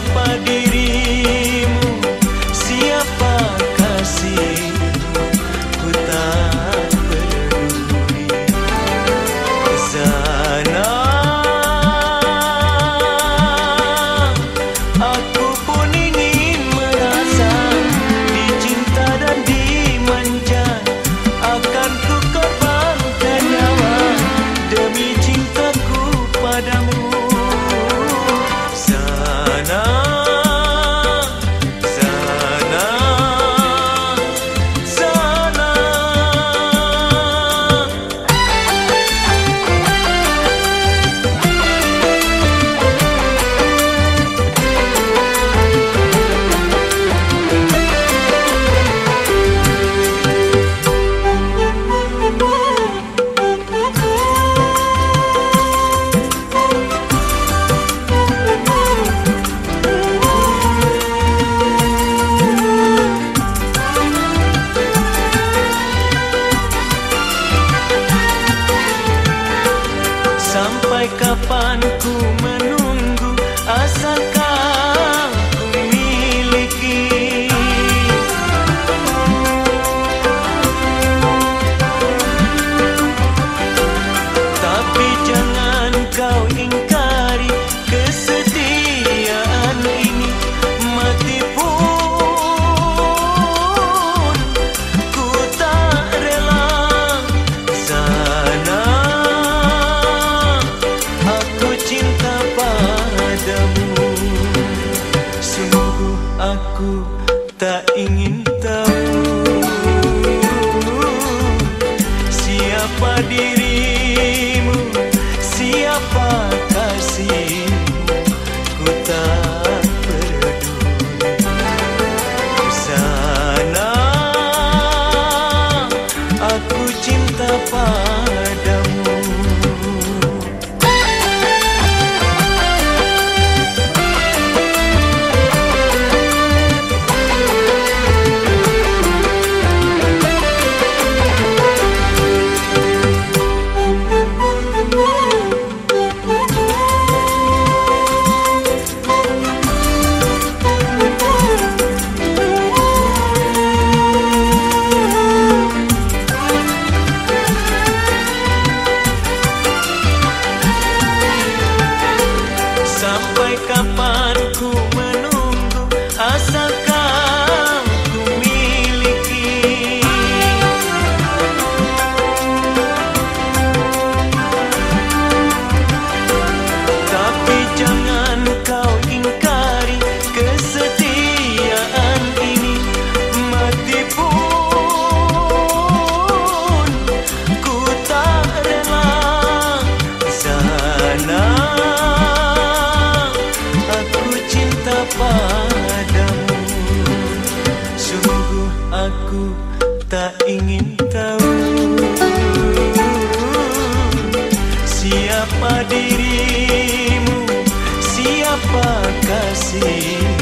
apa diri aku tak ingin tahu Siapa dirimu, siapa kepadamu. Sungguh aku tak ingin tahu Siapa dirimu, siapa kasih